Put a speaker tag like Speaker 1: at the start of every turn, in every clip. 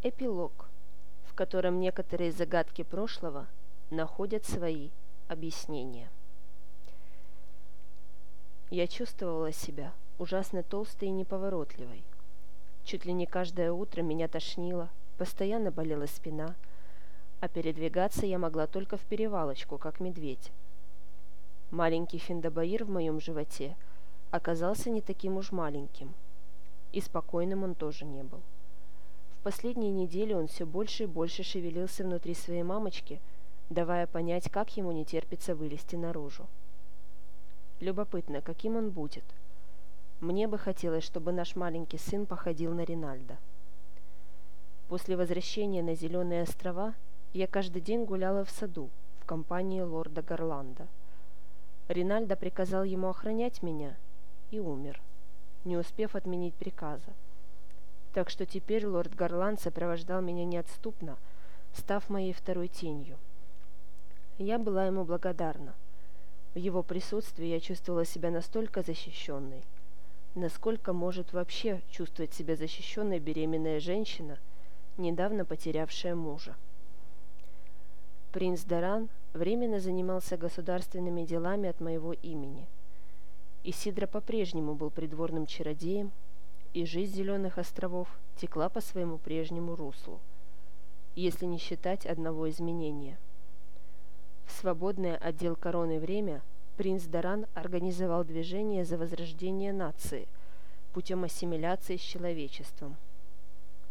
Speaker 1: Эпилог, в котором некоторые загадки прошлого находят свои объяснения. Я чувствовала себя ужасно толстой и неповоротливой. Чуть ли не каждое утро меня тошнило, постоянно болела спина, а передвигаться я могла только в перевалочку, как медведь. Маленький финдабаир в моем животе оказался не таким уж маленьким, и спокойным он тоже не был. В последние недели он все больше и больше шевелился внутри своей мамочки, давая понять, как ему не терпится вылезти наружу. Любопытно, каким он будет. Мне бы хотелось, чтобы наш маленький сын походил на Ринальда. После возвращения на Зеленые острова я каждый день гуляла в саду в компании лорда Гарланда. Ринальдо приказал ему охранять меня и умер, не успев отменить приказа так что теперь лорд Гарланд сопровождал меня неотступно, став моей второй тенью. Я была ему благодарна. В его присутствии я чувствовала себя настолько защищенной, насколько может вообще чувствовать себя защищенной беременная женщина, недавно потерявшая мужа. Принц Даран временно занимался государственными делами от моего имени. Исидра по-прежнему был придворным чародеем, и жизнь Зеленых островов текла по своему прежнему руслу, если не считать одного изменения. В свободное отдел короны время принц Даран организовал движение за возрождение нации путем ассимиляции с человечеством.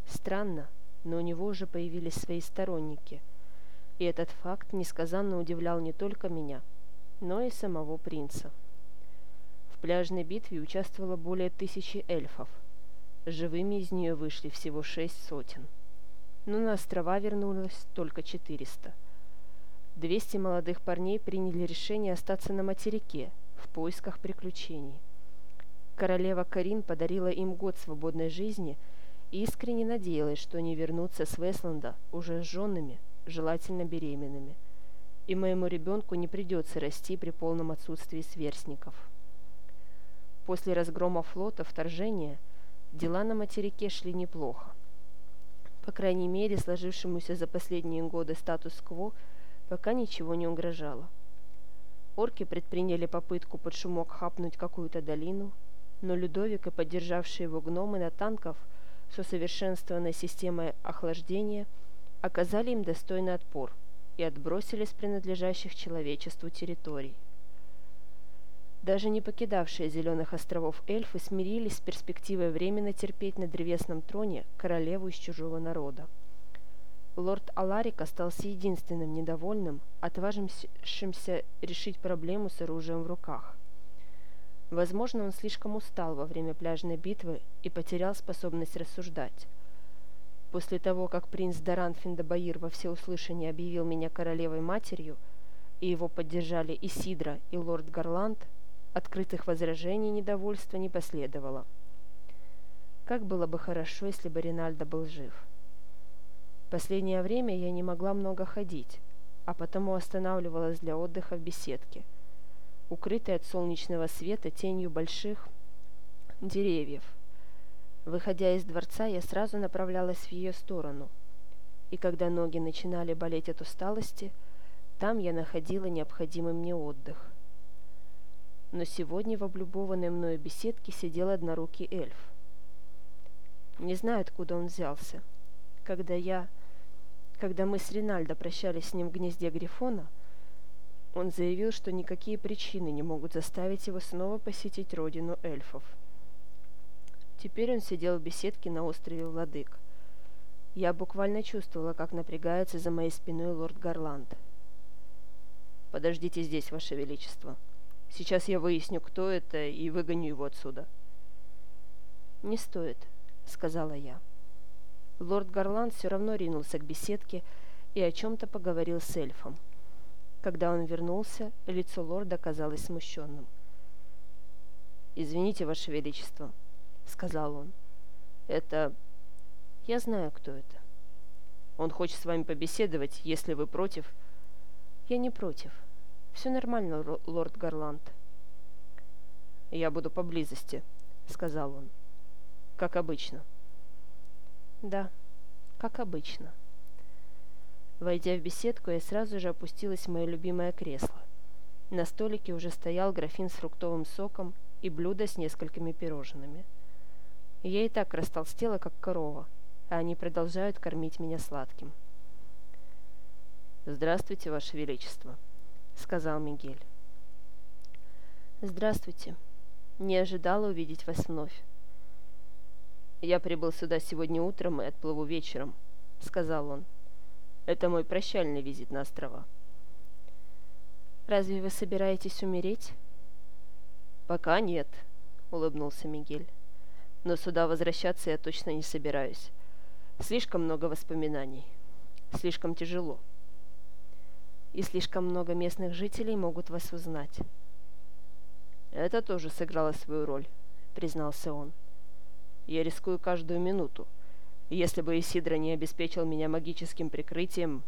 Speaker 1: Странно, но у него уже появились свои сторонники, и этот факт несказанно удивлял не только меня, но и самого принца. В пляжной битве участвовало более тысячи эльфов – Живыми из нее вышли всего шесть сотен. Но на острова вернулось только четыреста. Двести молодых парней приняли решение остаться на материке в поисках приключений. Королева Карин подарила им год свободной жизни и искренне надеялась, что они вернутся с Вестланда уже с женами, желательно беременными, и моему ребенку не придется расти при полном отсутствии сверстников. После разгрома флота вторжения – дела на материке шли неплохо. По крайней мере, сложившемуся за последние годы статус-кво пока ничего не угрожало. Орки предприняли попытку под шумок хапнуть какую-то долину, но Людовик и поддержавшие его гномы на танков с усовершенствованной системой охлаждения оказали им достойный отпор и отбросили с принадлежащих человечеству территорий. Даже не покидавшие Зеленых островов эльфы смирились с перспективой временно терпеть на древесном троне королеву из чужого народа. Лорд Аларик остался единственным недовольным, отважившимся решить проблему с оружием в руках. Возможно, он слишком устал во время пляжной битвы и потерял способность рассуждать. После того, как принц Даран Финдабаир во всеуслышание объявил меня королевой-матерью, и его поддержали Исидра и лорд Гарланд, Открытых возражений недовольства не последовало. Как было бы хорошо, если бы Ринальдо был жив. Последнее время я не могла много ходить, а потому останавливалась для отдыха в беседке, укрытой от солнечного света тенью больших деревьев. Выходя из дворца, я сразу направлялась в ее сторону, и когда ноги начинали болеть от усталости, там я находила необходимый мне отдых – но сегодня в облюбованной мною беседке сидел однорукий эльф. Не знаю, откуда он взялся. Когда я... Когда мы с Ринальдо прощались с ним в гнезде Грифона, он заявил, что никакие причины не могут заставить его снова посетить родину эльфов. Теперь он сидел в беседке на острове Владык. Я буквально чувствовала, как напрягается за моей спиной лорд Гарланд. «Подождите здесь, Ваше Величество», Сейчас я выясню, кто это, и выгоню его отсюда». «Не стоит», — сказала я. Лорд Гарланд все равно ринулся к беседке и о чем-то поговорил с эльфом. Когда он вернулся, лицо лорда казалось смущенным. «Извините, Ваше Величество», — сказал он. «Это... Я знаю, кто это. Он хочет с вами побеседовать, если вы против...» «Я не против», «Все нормально, лорд Гарланд». «Я буду поблизости», — сказал он. «Как обычно». «Да», как обычно. Войдя в беседку, я сразу же опустилась в мое любимое кресло. На столике уже стоял графин с фруктовым соком и блюдо с несколькими пирожными. Я и так растолстела, как корова, а они продолжают кормить меня сладким.
Speaker 2: «Здравствуйте, Ваше Величество», — сказал Мигель.
Speaker 1: «Здравствуйте. Не ожидала увидеть вас вновь».
Speaker 2: «Я прибыл сюда сегодня утром и отплыву вечером», — сказал он. «Это мой прощальный визит на острова».
Speaker 1: «Разве вы собираетесь умереть?»
Speaker 2: «Пока нет», — улыбнулся Мигель. «Но сюда возвращаться я точно не собираюсь. Слишком много воспоминаний. Слишком тяжело».
Speaker 1: «И слишком много местных жителей могут вас узнать».
Speaker 2: «Это тоже сыграло свою роль», — признался он. «Я рискую каждую минуту. Если бы Исидра не обеспечил меня магическим прикрытием...»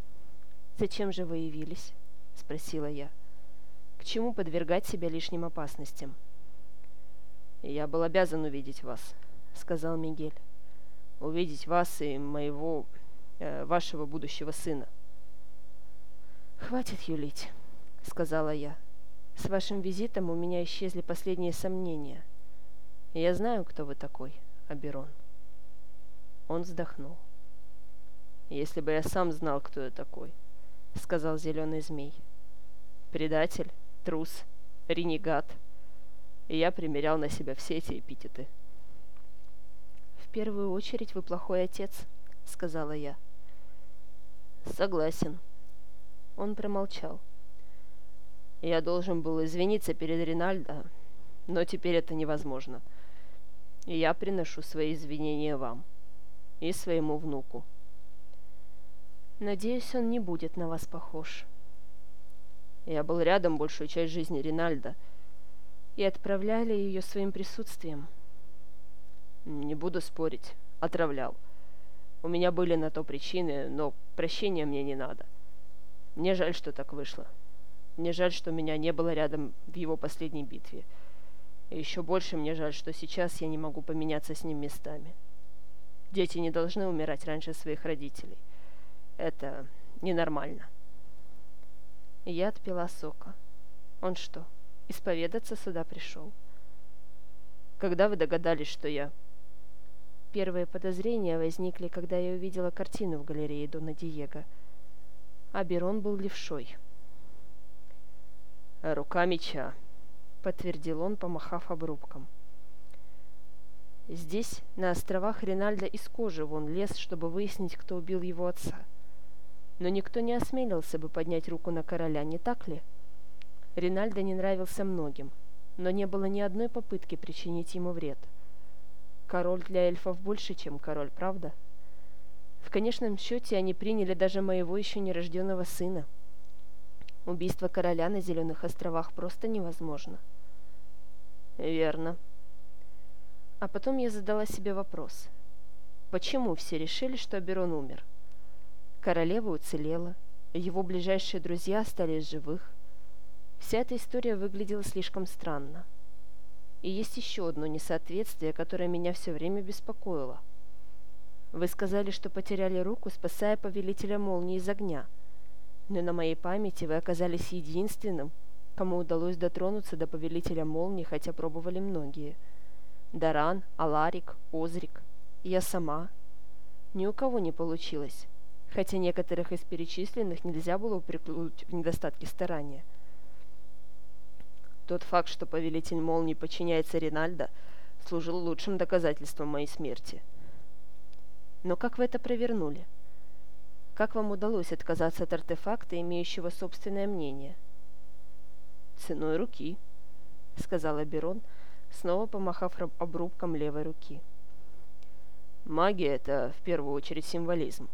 Speaker 1: «Зачем же вы явились?» — спросила я. К чему подвергать себя лишним опасностям?
Speaker 2: «Я был обязан увидеть вас», — сказал Мигель. «Увидеть вас и моего... Э, вашего будущего сына».
Speaker 1: «Хватит юлить», — сказала я. «С вашим визитом у меня исчезли последние сомнения. Я знаю, кто вы такой, Аберон». Он вздохнул.
Speaker 2: «Если бы я сам знал, кто я такой», — сказал зеленый змей. «Предатель?» трус, ренегат. И я примерял на себя все эти эпитеты.
Speaker 1: «В первую очередь вы плохой отец», — сказала я.
Speaker 2: «Согласен». Он промолчал. Я должен был извиниться перед Ринальдо, но теперь это невозможно. И я приношу свои извинения вам и своему внуку.
Speaker 1: Надеюсь, он не будет на вас похож.
Speaker 2: Я был рядом большую часть жизни Ринальда.
Speaker 1: И отправляли ее своим присутствием.
Speaker 2: Не буду спорить. Отравлял. У меня были на то причины, но прощения мне не надо. Мне жаль, что так вышло. Мне жаль, что меня не было рядом в его последней битве. И еще больше мне жаль, что сейчас я не могу поменяться с ним местами. Дети не должны умирать раньше своих родителей. Это ненормально.
Speaker 1: Я отпила сока. Он что, исповедаться сюда пришел?
Speaker 2: Когда вы догадались, что я...
Speaker 1: Первые подозрения возникли, когда я увидела картину в галерее Дона Диего. А Берон был левшой.
Speaker 2: «Рука меча», —
Speaker 1: подтвердил он, помахав обрубком. Здесь, на островах, Ринальдо из кожи вон лез, чтобы выяснить, кто убил его отца но никто не осмелился бы поднять руку на короля, не так ли? Ринальдо не нравился многим, но не было ни одной попытки причинить ему вред. Король для эльфов больше, чем король, правда? В конечном счете они приняли даже моего еще нерожденного сына. Убийство короля на Зеленых островах просто невозможно.
Speaker 2: Верно.
Speaker 1: А потом я задала себе вопрос. Почему все решили, что Аберон умер? Королева уцелела, его ближайшие друзья остались живых. Вся эта история выглядела слишком странно. И есть еще одно несоответствие, которое меня все время беспокоило. Вы сказали, что потеряли руку, спасая повелителя молнии из огня. Но на моей памяти вы оказались единственным, кому удалось дотронуться до повелителя молнии, хотя пробовали многие. Даран, Аларик, Озрик, я сама. Ни у кого не получилось хотя некоторых из перечисленных нельзя было упрекнуть в недостатке старания.
Speaker 2: Тот факт, что повелитель молнии подчиняется Ринальдо, служил лучшим доказательством моей смерти.
Speaker 1: Но как вы это провернули? Как вам удалось отказаться от артефакта, имеющего собственное мнение?
Speaker 2: Ценой руки, сказала Берон, снова помахав обрубком левой руки. Магия — это в первую очередь символизм.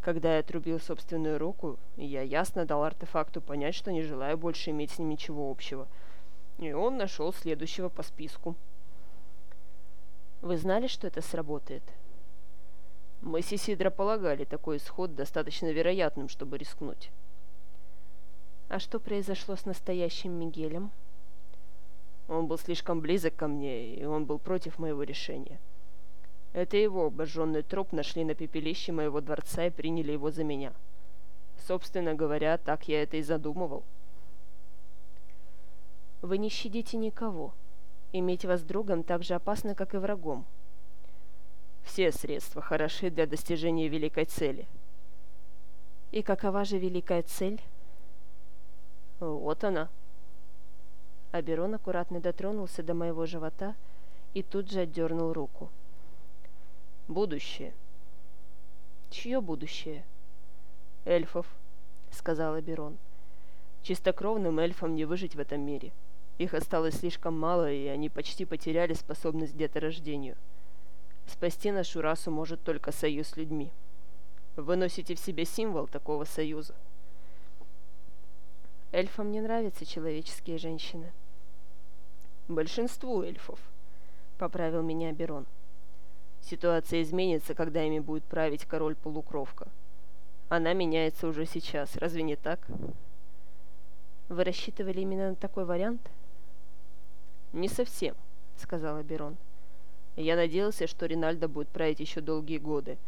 Speaker 2: Когда я отрубил собственную руку, я ясно дал артефакту понять, что не желаю больше иметь с ним ничего общего. И он нашел следующего по списку.
Speaker 1: Вы знали, что это сработает?
Speaker 2: Мы с Исидро полагали такой исход достаточно вероятным, чтобы рискнуть.
Speaker 1: А что произошло с настоящим Мигелем?
Speaker 2: Он был слишком близок ко мне, и он был против моего решения. Это его обожженный труп нашли на пепелище моего дворца и приняли его за меня. Собственно говоря, так я это и задумывал.
Speaker 1: Вы не щадите никого. Иметь вас другом так же опасно, как и врагом.
Speaker 2: Все средства хороши для достижения великой цели.
Speaker 1: И какова же великая цель?
Speaker 2: Вот она.
Speaker 1: Аберон аккуратно дотронулся до моего живота и тут же отдернул руку.
Speaker 2: Будущее.
Speaker 1: Чье будущее?
Speaker 2: Эльфов, сказал Аберон. Чистокровным эльфам не выжить в этом мире. Их осталось слишком мало, и они почти потеряли способность к деторождению. Спасти нашу расу может только союз с людьми. Вы носите в себе символ такого союза.
Speaker 1: Эльфам не нравятся человеческие женщины.
Speaker 2: Большинству эльфов, поправил меня Берон. Ситуация изменится, когда ими будет править король-полукровка. Она меняется уже сейчас, разве не так?
Speaker 1: Вы рассчитывали именно на такой вариант?
Speaker 2: Не совсем, сказала Берон. Я надеялся, что Ринальдо будет править еще долгие годы,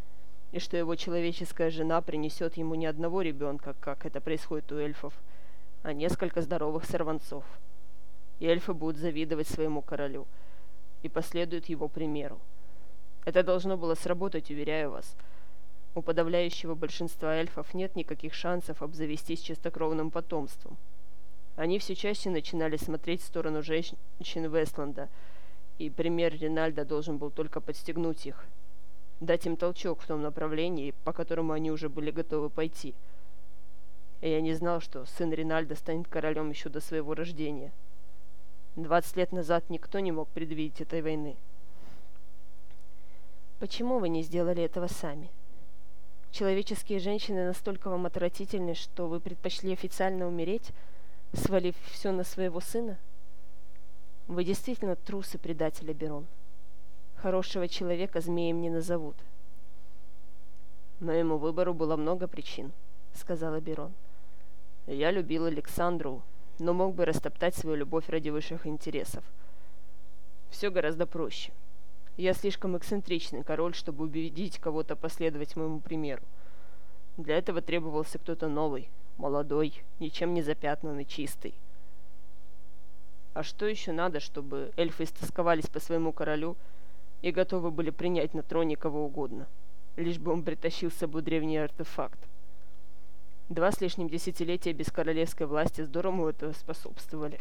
Speaker 2: и что его человеческая жена принесет ему не одного ребенка, как это происходит у эльфов, а несколько здоровых сорванцов. И эльфы будут завидовать своему королю и последуют его примеру. Это должно было сработать, уверяю вас. У подавляющего большинства эльфов нет никаких шансов обзавестись чистокровным потомством. Они все чаще начинали смотреть в сторону женщин Вестланда, и пример Ринальда должен был только подстегнуть их, дать им толчок в том направлении, по которому они уже были готовы пойти. И я не знал, что сын Ринальда станет королем еще до своего рождения. Двадцать лет назад никто не мог предвидеть этой войны.
Speaker 1: Почему вы не сделали этого сами? Человеческие женщины настолько вам отвратительны, что вы предпочли официально умереть, свалив все на своего сына? Вы действительно трус и Аберон. Хорошего человека змеем не назовут.
Speaker 2: Моему выбору было много причин, сказал Аберон. Я любил Александру, но мог бы растоптать свою любовь ради высших интересов. Все гораздо проще. — я слишком эксцентричный король, чтобы убедить кого-то последовать моему примеру. Для этого требовался кто-то новый, молодой, ничем не запятнанный, чистый. А что еще надо, чтобы эльфы истосковались по своему королю и готовы были принять на троне кого угодно, лишь бы он притащил с собой древний артефакт? Два с лишним десятилетия без королевской власти здорово этого способствовали.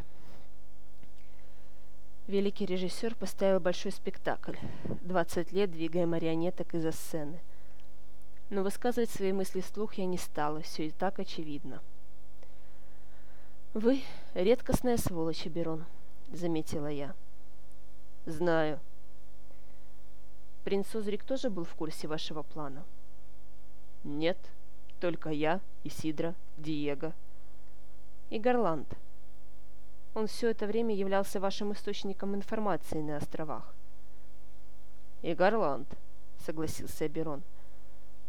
Speaker 1: Великий режиссер поставил большой спектакль, 20 лет двигая марионеток из-за сцены. Но высказывать свои мысли вслух я не стала, все и так очевидно. «Вы редкостная сволочь, Берон», — заметила я.
Speaker 2: «Знаю».
Speaker 1: «Принц Узрик тоже был в курсе вашего плана?»
Speaker 2: «Нет, только я, Исидра, Диего».
Speaker 1: «И Гарланд», он все это время являлся вашим источником информации на островах.
Speaker 2: «И Гарланд», — согласился Берон.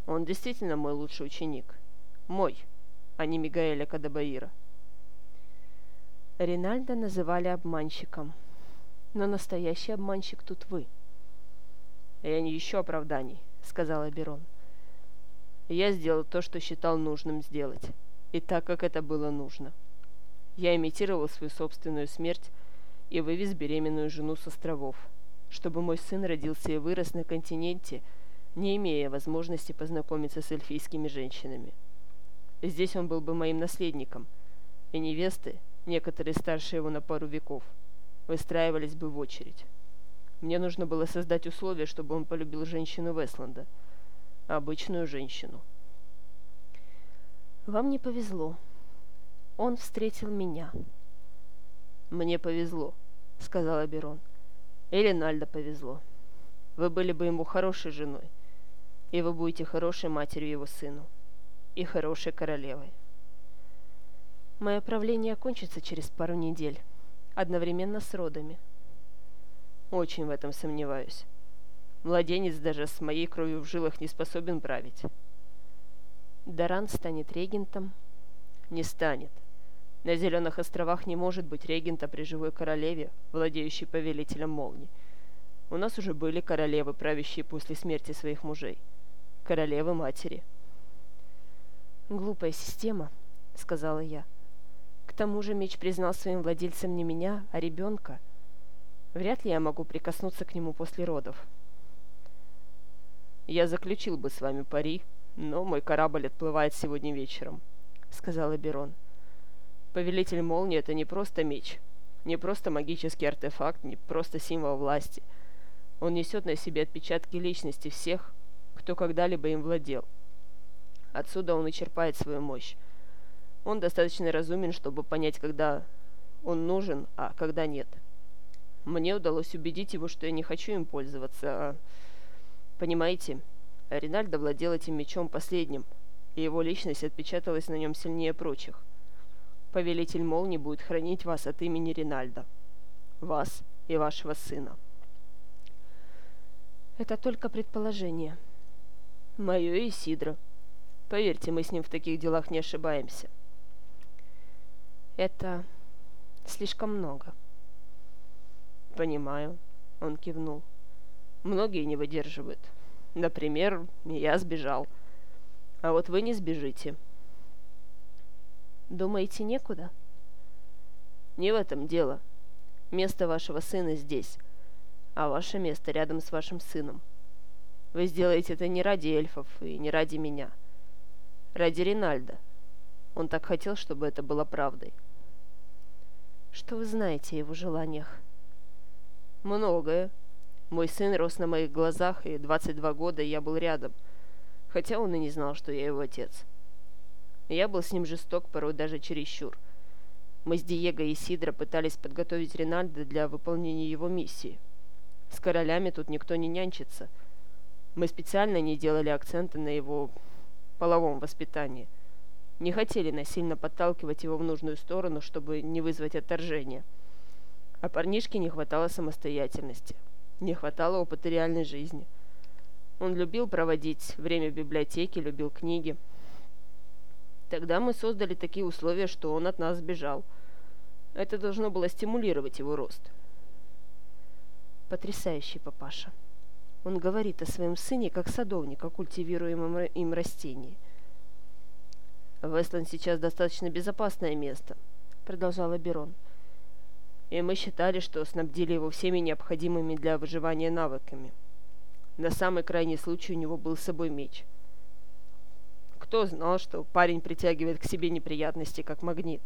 Speaker 2: «Он действительно мой лучший ученик. Мой, а не Мигаэля Кадабаира».
Speaker 1: Ринальда называли обманщиком. Но настоящий обманщик тут вы.
Speaker 2: «Я не ищу оправданий», — сказал Берон. «Я сделал то, что считал нужным сделать, и так, как это было нужно». Я имитировал свою собственную смерть и вывез беременную жену с островов, чтобы мой сын родился и вырос на континенте, не имея возможности познакомиться с эльфийскими женщинами. Здесь он был бы моим наследником, и невесты, некоторые старше его на пару веков, выстраивались бы в очередь. Мне нужно было создать условия, чтобы он полюбил женщину Вестланда, обычную женщину.
Speaker 1: «Вам не повезло», он встретил меня.
Speaker 2: «Мне повезло», — сказал Аберон. «И Ринальдо повезло. Вы были бы ему хорошей женой, и вы будете хорошей матерью его сыну, и хорошей королевой».
Speaker 1: Мое правление окончится через пару недель, одновременно с родами.
Speaker 2: Очень в этом сомневаюсь. Младенец даже с моей кровью в жилах не способен править.
Speaker 1: Даран станет регентом?
Speaker 2: Не станет. На Зеленых островах не может быть регента при живой королеве, владеющей повелителем молний. У нас уже были королевы, правящие после смерти своих мужей. Королевы матери.
Speaker 1: «Глупая система», — сказала я. «К тому же меч признал своим владельцем не меня, а ребенка. Вряд ли я могу прикоснуться к нему после родов».
Speaker 2: «Я заключил бы с вами пари, но мой корабль отплывает сегодня вечером», — сказал Эберон. «Повелитель молнии — это не просто меч, не просто магический артефакт, не просто символ власти. Он несет на себе отпечатки личности всех, кто когда-либо им владел. Отсюда он и черпает свою мощь. Он достаточно разумен, чтобы понять, когда он нужен, а когда нет. Мне удалось убедить его, что я не хочу им пользоваться, а... Понимаете, Ринальдо владел этим мечом последним, и его личность отпечаталась на нем сильнее прочих. Повелитель молнии будет хранить вас от имени Ринальда. Вас и вашего сына.
Speaker 1: Это только предположение.
Speaker 2: Мое и Сидра. Поверьте, мы с ним в таких делах не ошибаемся.
Speaker 1: Это слишком много.
Speaker 2: Понимаю, он кивнул. Многие не выдерживают. Например, я сбежал. А вот вы не сбежите.
Speaker 1: Думаете, некуда?
Speaker 2: Не в этом дело. Место вашего сына здесь, а ваше место рядом с вашим сыном. Вы сделаете это не ради эльфов и не ради меня. — Ради Ринальда. Он так хотел, чтобы это было правдой.
Speaker 1: Что вы знаете о его желаниях?
Speaker 2: Многое. Мой сын рос на моих глазах, и 22 года я был рядом, хотя он и не знал, что я его отец. Я был с ним жесток, порой даже чересчур. Мы с Диего и Сидро пытались подготовить Ринальда для выполнения его миссии. С королями тут никто не нянчится. Мы специально не делали акцента на его половом воспитании. Не хотели насильно подталкивать его в нужную сторону, чтобы не вызвать отторжения. А парнишке не хватало самостоятельности, не хватало опыта реальной жизни. Он любил проводить время в библиотеке, любил книги. Тогда мы создали такие условия, что он от нас сбежал. Это должно было стимулировать его рост.
Speaker 1: Потрясающий папаша. Он говорит о своем сыне как садовник, о культивируемом им растении.
Speaker 2: «Вестланд сейчас достаточно безопасное место», — продолжал Берон. «И мы считали, что снабдили его всеми необходимыми для выживания навыками. На самый крайний случай у него был с собой меч. Кто знал, что парень притягивает к себе неприятности, как магнит?»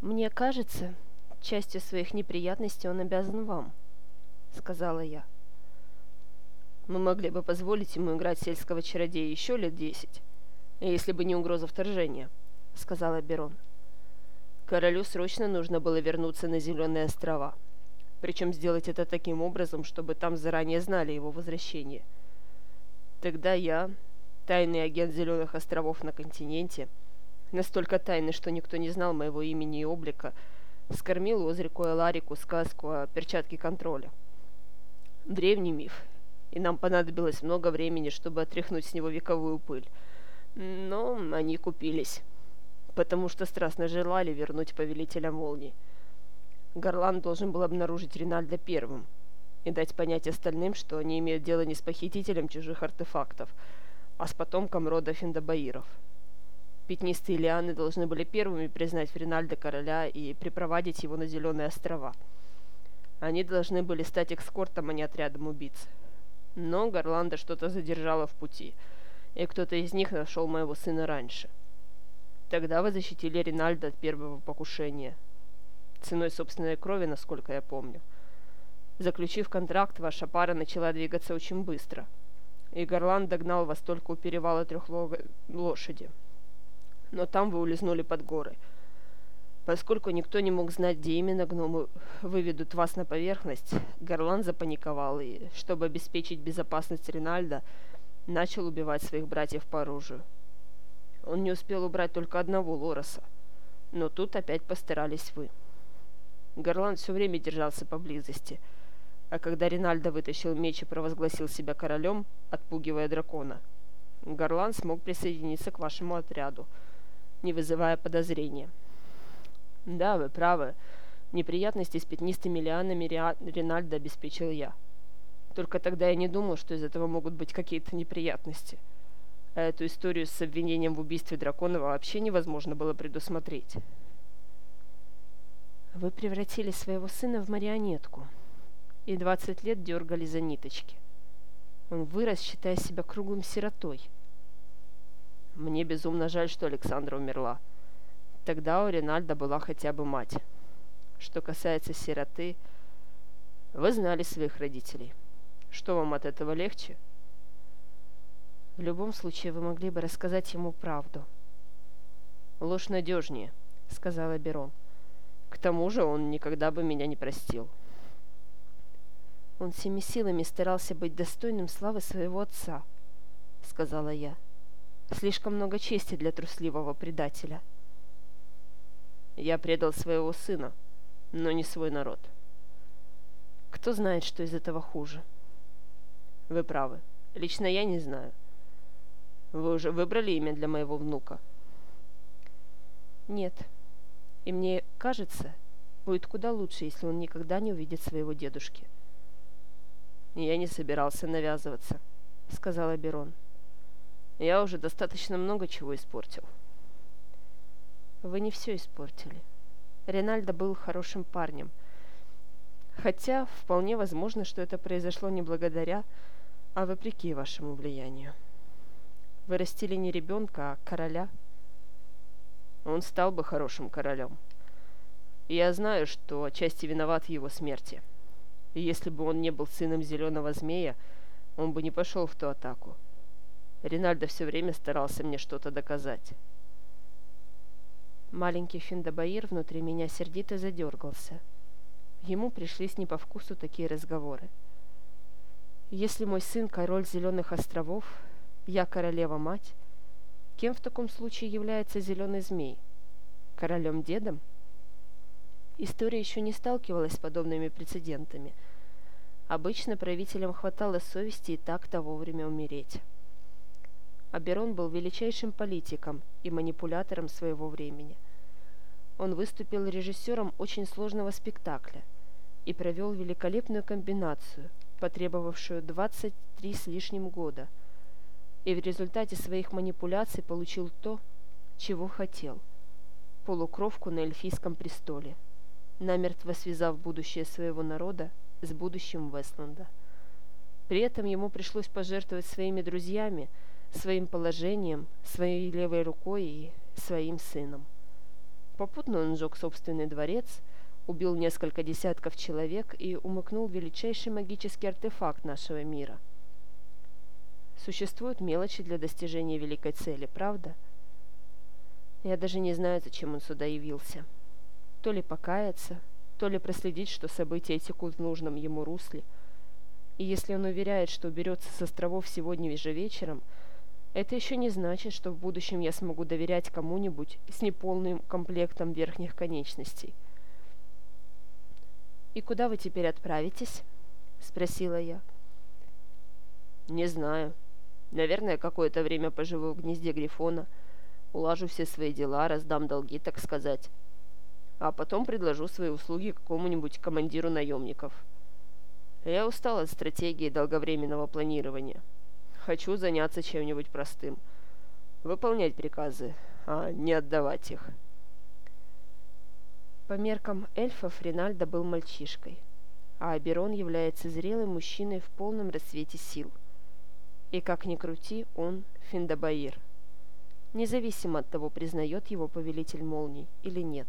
Speaker 1: «Мне кажется, частью своих неприятностей он обязан вам», — сказала я.
Speaker 2: «Мы могли бы позволить ему играть сельского чародея еще лет десять, если бы не угроза вторжения», — сказала Берон. Королю срочно нужно было вернуться на Зеленые острова, причем сделать это таким образом, чтобы там заранее знали его возвращение. Тогда я, тайный агент Зеленых островов на континенте, настолько тайный, что никто не знал моего имени и облика, скормил Озрику Эларику сказку о перчатке контроля — древний миф, и нам понадобилось много времени, чтобы отряхнуть с него вековую пыль. Но они купились, потому что страстно желали вернуть Повелителя Молний. Горлан должен был обнаружить Ринальда первым и дать понять остальным, что они имеют дело не с похитителем чужих артефактов, а с потомком рода Финдабаиров. Пятнистые лианы должны были первыми признать в Ринальда короля и припроводить его на Зеленые острова – они должны были стать экскортом, а не отрядом убийц. Но Горланда что-то задержало в пути, и кто-то из них нашел моего сына раньше. Тогда вы защитили Ринальда от первого покушения. Ценой собственной крови, насколько я помню. Заключив контракт, ваша пара начала двигаться очень быстро. И Горланд догнал вас только у перевала трехлогой лошади. Но там вы улизнули под горы – Поскольку никто не мог знать, где именно гномы выведут вас на поверхность, Горлан запаниковал и, чтобы обеспечить безопасность Ринальда, начал убивать своих братьев по оружию. Он не успел убрать только одного Лороса, но тут опять постарались вы. Горлан все время держался поблизости, а когда Ринальдо вытащил меч и провозгласил себя королем, отпугивая дракона, Горлан смог присоединиться к вашему отряду, не вызывая подозрения. Да, вы правы. Неприятности с пятнистыми лианами Ринальда обеспечил я. Только тогда я не думал, что из этого могут быть какие-то неприятности. А эту историю с обвинением в убийстве дракона вообще невозможно было предусмотреть.
Speaker 1: Вы превратили своего сына в марионетку и двадцать лет дергали за ниточки. Он вырос, считая себя круглым сиротой.
Speaker 2: Мне безумно жаль, что Александра умерла. Тогда у Ринальда была хотя бы мать. Что касается сироты, вы знали своих родителей. Что вам от этого легче?
Speaker 1: В любом случае, вы могли бы рассказать ему правду.
Speaker 2: Ложь надежнее, сказала Берон. К тому же он никогда бы меня не простил.
Speaker 1: Он всеми силами старался быть достойным славы своего отца, сказала я. Слишком много чести для трусливого предателя.
Speaker 2: Я предал своего сына, но не свой народ.
Speaker 1: Кто знает, что из этого хуже?
Speaker 2: Вы правы. Лично я не знаю. Вы уже выбрали имя для моего внука?
Speaker 1: Нет. И мне кажется, будет куда лучше, если он никогда не увидит своего дедушки.
Speaker 2: Я не собирался навязываться, сказала Берон. Я уже достаточно много чего испортил.
Speaker 1: Вы не все испортили. Ренальдо был хорошим парнем. Хотя вполне возможно, что это произошло не благодаря, а вопреки вашему влиянию. Вы растили не ребенка, а короля –
Speaker 2: он стал бы хорошим королем. И я знаю, что отчасти виноват в его смерти. И если бы он не был сыном зеленого змея, он бы не пошел в ту атаку. Ринальдо все время старался мне что-то доказать.
Speaker 1: Маленький Финдабаир внутри меня сердито задергался. Ему пришлись не по вкусу такие разговоры. Если мой сын король Зеленых островов, я королева-мать, Кем в таком случае является зеленый змей? Королем-дедом? История еще не сталкивалась с подобными прецедентами. Обычно правителям хватало совести и так-то вовремя умереть. Аберон был величайшим политиком и манипулятором своего времени. Он выступил режиссером очень сложного спектакля и провел великолепную комбинацию, потребовавшую 23 с лишним года – и в результате своих манипуляций получил то, чего хотел – полукровку на эльфийском престоле, намертво связав будущее своего народа с будущим Вестланда. При этом ему пришлось пожертвовать своими друзьями, своим положением, своей левой рукой и своим сыном. Попутно он сжег собственный дворец, убил несколько десятков человек и умыкнул величайший магический артефакт нашего мира – Существуют мелочи для достижения великой цели, правда? Я даже не знаю, зачем он сюда явился. То ли покаяться, то ли проследить, что события текут в нужном ему русле. И если он уверяет, что уберется с островов сегодня же вечером, это еще не значит, что в будущем я смогу доверять кому-нибудь с неполным комплектом верхних конечностей. «И куда вы теперь отправитесь?» — спросила я.
Speaker 2: «Не знаю», Наверное, какое-то время поживу в гнезде Грифона, улажу все свои дела, раздам долги, так сказать. А потом предложу свои услуги какому-нибудь командиру наемников. Я устал от стратегии долговременного планирования. Хочу заняться чем-нибудь простым. Выполнять приказы, а не отдавать их.
Speaker 1: По меркам эльфов Ринальдо был мальчишкой, а Аберон является зрелым мужчиной в полном расцвете сил – и как ни крути, он Финдабаир. Независимо от того, признает его повелитель молний или нет.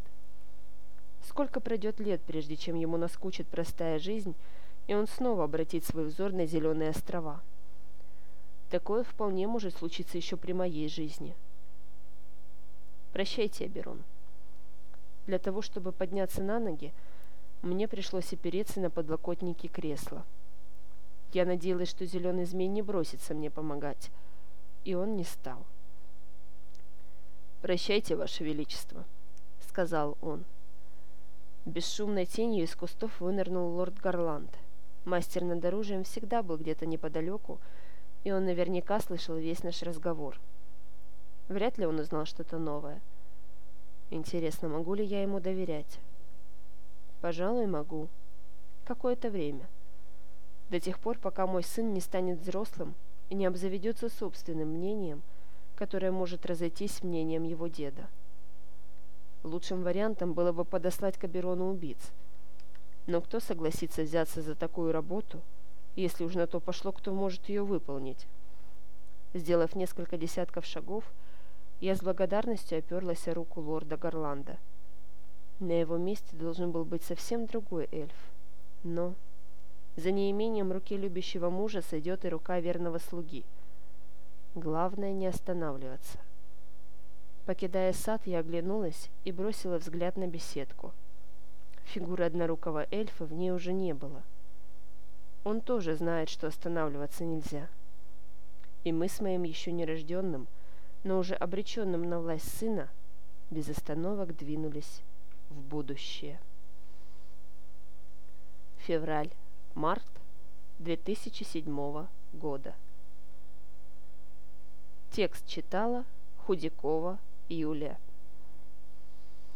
Speaker 1: Сколько пройдет лет, прежде чем ему наскучит простая жизнь, и он снова обратит свой взор на зеленые острова. Такое вполне может случиться еще при моей жизни. Прощайте, Аберон. Для того, чтобы подняться на ноги, мне пришлось опереться на подлокотники кресла – я надеялась, что зеленый змей не бросится мне помогать. И он не стал.
Speaker 2: «Прощайте, Ваше Величество», — сказал он.
Speaker 1: Бесшумной тенью из кустов вынырнул лорд Гарланд. Мастер над оружием всегда был где-то неподалеку, и он наверняка слышал весь наш разговор. Вряд ли он узнал что-то новое. Интересно, могу ли я ему доверять? Пожалуй, могу. Какое-то время. До тех пор, пока мой сын не станет взрослым и не обзаведется собственным мнением, которое может разойтись с мнением его деда. Лучшим вариантом было бы подослать к Аберону убийц. Но кто согласится взяться за такую работу, если уж на то пошло, кто может ее выполнить? Сделав несколько десятков шагов, я с благодарностью оперлась о руку лорда Гарланда. На его месте должен был быть совсем другой эльф. Но за неимением руки любящего мужа сойдет и рука верного слуги. Главное не останавливаться. Покидая сад, я оглянулась и бросила взгляд на беседку. Фигуры однорукого эльфа в ней уже не было. Он тоже знает, что останавливаться нельзя. И мы с моим еще нерожденным – но уже обреченным на власть сына, без остановок двинулись в будущее. Февраль-март 2007 года. Текст читала Худякова Юлия.